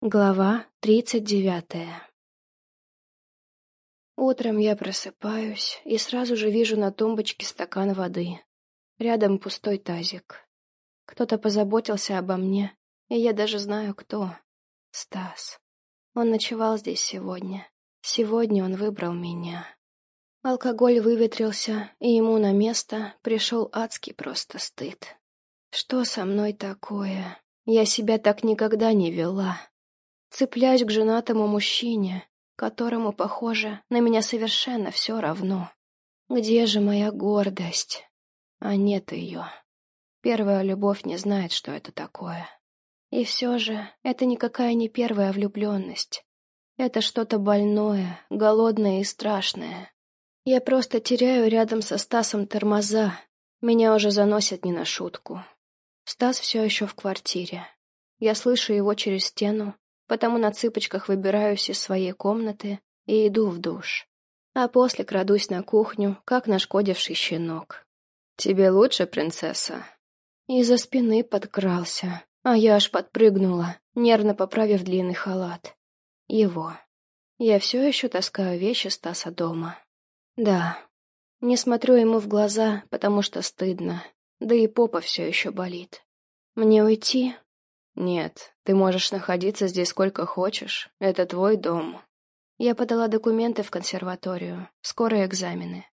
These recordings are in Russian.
Глава тридцать девятая Утром я просыпаюсь и сразу же вижу на тумбочке стакан воды. Рядом пустой тазик. Кто-то позаботился обо мне, и я даже знаю, кто. Стас. Он ночевал здесь сегодня. Сегодня он выбрал меня. Алкоголь выветрился, и ему на место пришел адский просто стыд. Что со мной такое? Я себя так никогда не вела. Цепляюсь к женатому мужчине, которому, похоже, на меня совершенно все равно. Где же моя гордость? А нет ее. Первая любовь не знает, что это такое. И все же это никакая не первая влюбленность. Это что-то больное, голодное и страшное. Я просто теряю рядом со Стасом тормоза. Меня уже заносят не на шутку. Стас все еще в квартире. Я слышу его через стену, потому на цыпочках выбираюсь из своей комнаты и иду в душ. А после крадусь на кухню, как нашкодивший щенок. «Тебе лучше, принцесса?» Из-за спины подкрался, а я аж подпрыгнула, нервно поправив длинный халат. Его. Я все еще таскаю вещи Стаса дома. Да. Не смотрю ему в глаза, потому что стыдно, да и попа все еще болит. Мне уйти? «Нет, ты можешь находиться здесь сколько хочешь. Это твой дом». Я подала документы в консерваторию. Скоро экзамены.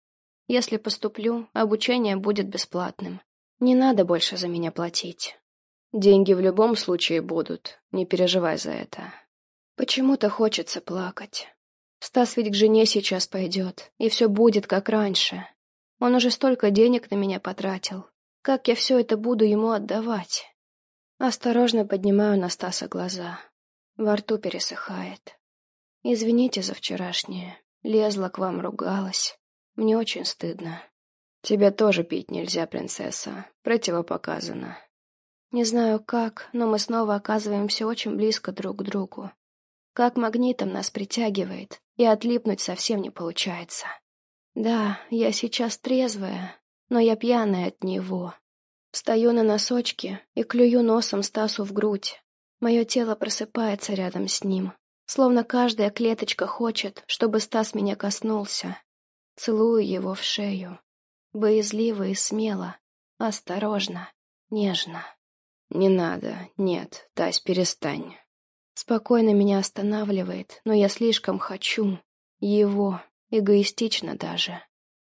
Если поступлю, обучение будет бесплатным. Не надо больше за меня платить. Деньги в любом случае будут, не переживай за это. Почему-то хочется плакать. Стас ведь к жене сейчас пойдет, и все будет как раньше. Он уже столько денег на меня потратил. Как я все это буду ему отдавать? Осторожно поднимаю на Стаса глаза. Во рту пересыхает. Извините за вчерашнее. Лезла к вам, ругалась. Мне очень стыдно. Тебя тоже пить нельзя, принцесса. Противопоказано. Не знаю как, но мы снова оказываемся очень близко друг к другу. Как магнитом нас притягивает, и отлипнуть совсем не получается. Да, я сейчас трезвая, но я пьяная от него. Встаю на носочки и клюю носом Стасу в грудь. Мое тело просыпается рядом с ним, словно каждая клеточка хочет, чтобы Стас меня коснулся. Целую его в шею. Боязливо и смело, осторожно, нежно. «Не надо, нет, Тась, перестань». Спокойно меня останавливает, но я слишком хочу. Его, эгоистично даже.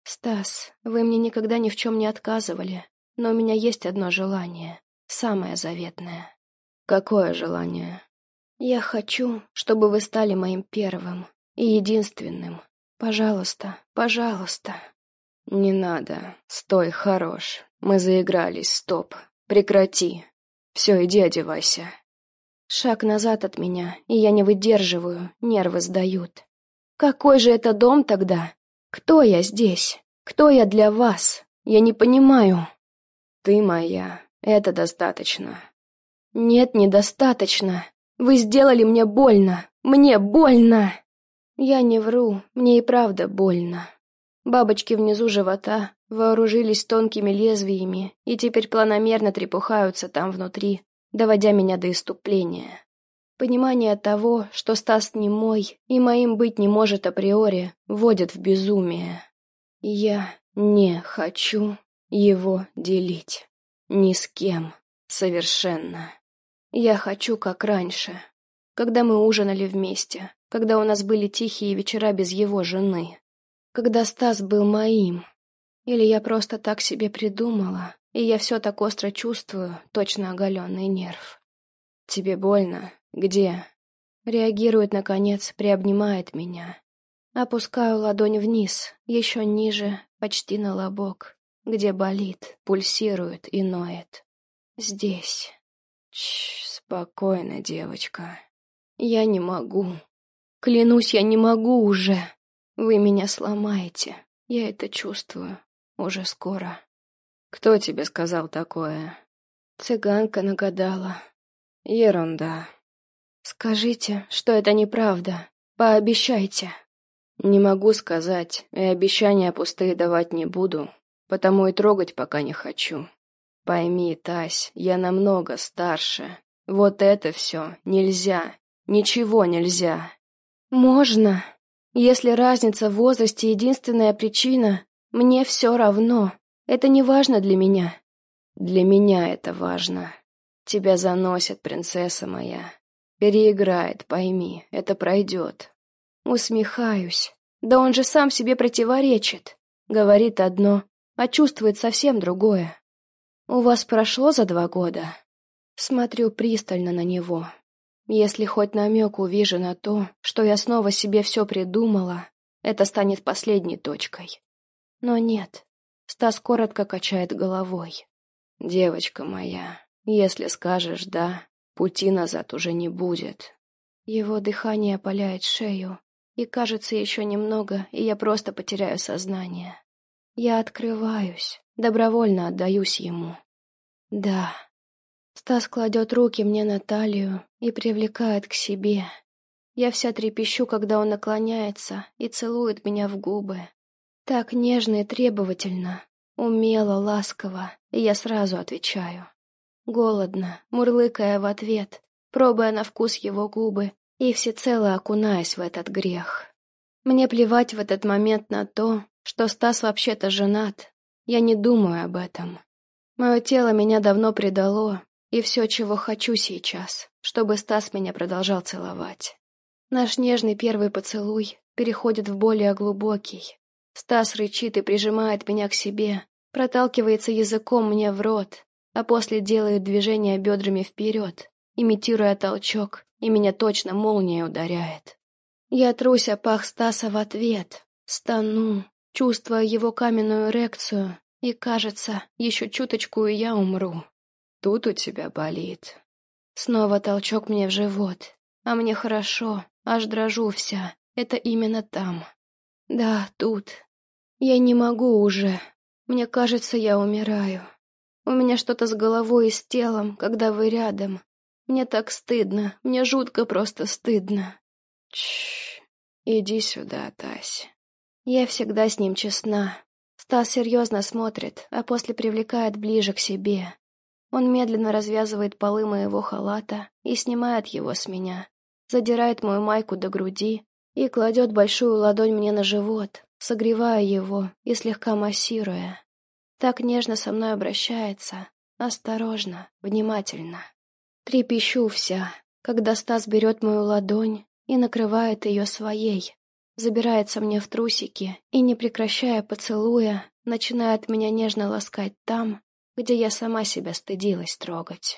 «Стас, вы мне никогда ни в чем не отказывали, но у меня есть одно желание, самое заветное. Какое желание? Я хочу, чтобы вы стали моим первым и единственным. Пожалуйста, пожалуйста. Не надо. Стой, хорош. Мы заигрались, стоп. Прекрати. Все, иди одевайся. Шаг назад от меня, и я не выдерживаю, нервы сдают. Какой же это дом тогда? Кто я здесь? Кто я для вас? Я не понимаю. Ты моя. Это достаточно. Нет, недостаточно. Вы сделали мне больно. Мне больно. Я не вру, мне и правда больно. Бабочки внизу живота вооружились тонкими лезвиями и теперь планомерно трепухаются там внутри, доводя меня до иступления. Понимание того, что Стас не мой и моим быть не может априори, вводит в безумие. Я не хочу его делить. Ни с кем. Совершенно. Я хочу, как раньше. Когда мы ужинали вместе. Когда у нас были тихие вечера без его жены. Когда Стас был моим. Или я просто так себе придумала, и я все так остро чувствую, точно оголенный нерв. «Тебе больно? Где?» Реагирует, наконец, приобнимает меня. Опускаю ладонь вниз, еще ниже, почти на лобок где болит, пульсирует и ноет. Здесь. Чш, спокойно, девочка. Я не могу. Клянусь, я не могу уже. Вы меня сломаете. Я это чувствую. Уже скоро. Кто тебе сказал такое? Цыганка нагадала. Ерунда. Скажите, что это неправда. Пообещайте. Не могу сказать, и обещания пустые давать не буду потому и трогать пока не хочу. Пойми, Тась, я намного старше. Вот это все нельзя, Ничего нельзя. Можно. Если разница в возрасте единственная причина, мне все равно. Это не важно для меня. Для меня это важно. Тебя заносит, принцесса моя. Переиграет, пойми, это пройдет. Усмехаюсь. Да он же сам себе противоречит. Говорит одно, а чувствует совсем другое. У вас прошло за два года? Смотрю пристально на него. Если хоть намек увижу на то, что я снова себе все придумала, это станет последней точкой. Но нет. Стас коротко качает головой. «Девочка моя, если скажешь «да», пути назад уже не будет». Его дыхание опаляет шею, и кажется еще немного, и я просто потеряю сознание. Я открываюсь, добровольно отдаюсь ему. Да. Стас кладет руки мне на талию и привлекает к себе. Я вся трепещу, когда он наклоняется и целует меня в губы. Так нежно и требовательно, умело, ласково, и я сразу отвечаю. Голодно, мурлыкая в ответ, пробуя на вкус его губы и всецело окунаясь в этот грех. Мне плевать в этот момент на то, что Стас вообще-то женат. Я не думаю об этом. Мое тело меня давно предало, и все, чего хочу сейчас, чтобы Стас меня продолжал целовать. Наш нежный первый поцелуй переходит в более глубокий. Стас рычит и прижимает меня к себе, проталкивается языком мне в рот, а после делает движение бедрами вперед, имитируя толчок, и меня точно молнией ударяет. Я трусь о пах Стаса в ответ, стану, чувствуя его каменную эрекцию, и, кажется, еще чуточку и я умру. Тут у тебя болит. Снова толчок мне в живот, а мне хорошо, аж дрожу вся, это именно там. Да, тут. Я не могу уже. Мне кажется, я умираю. У меня что-то с головой и с телом, когда вы рядом, мне так стыдно, мне жутко просто стыдно. Чш, иди сюда, Тась. Я всегда с ним честна. Стас серьезно смотрит, а после привлекает ближе к себе. Он медленно развязывает полы моего халата и снимает его с меня, задирает мою майку до груди и кладет большую ладонь мне на живот, согревая его и слегка массируя. Так нежно со мной обращается, осторожно, внимательно. Трепещу вся, когда Стас берет мою ладонь и накрывает ее своей, забирается мне в трусики и, не прекращая поцелуя, начинает меня нежно ласкать там, где я сама себя стыдилась трогать.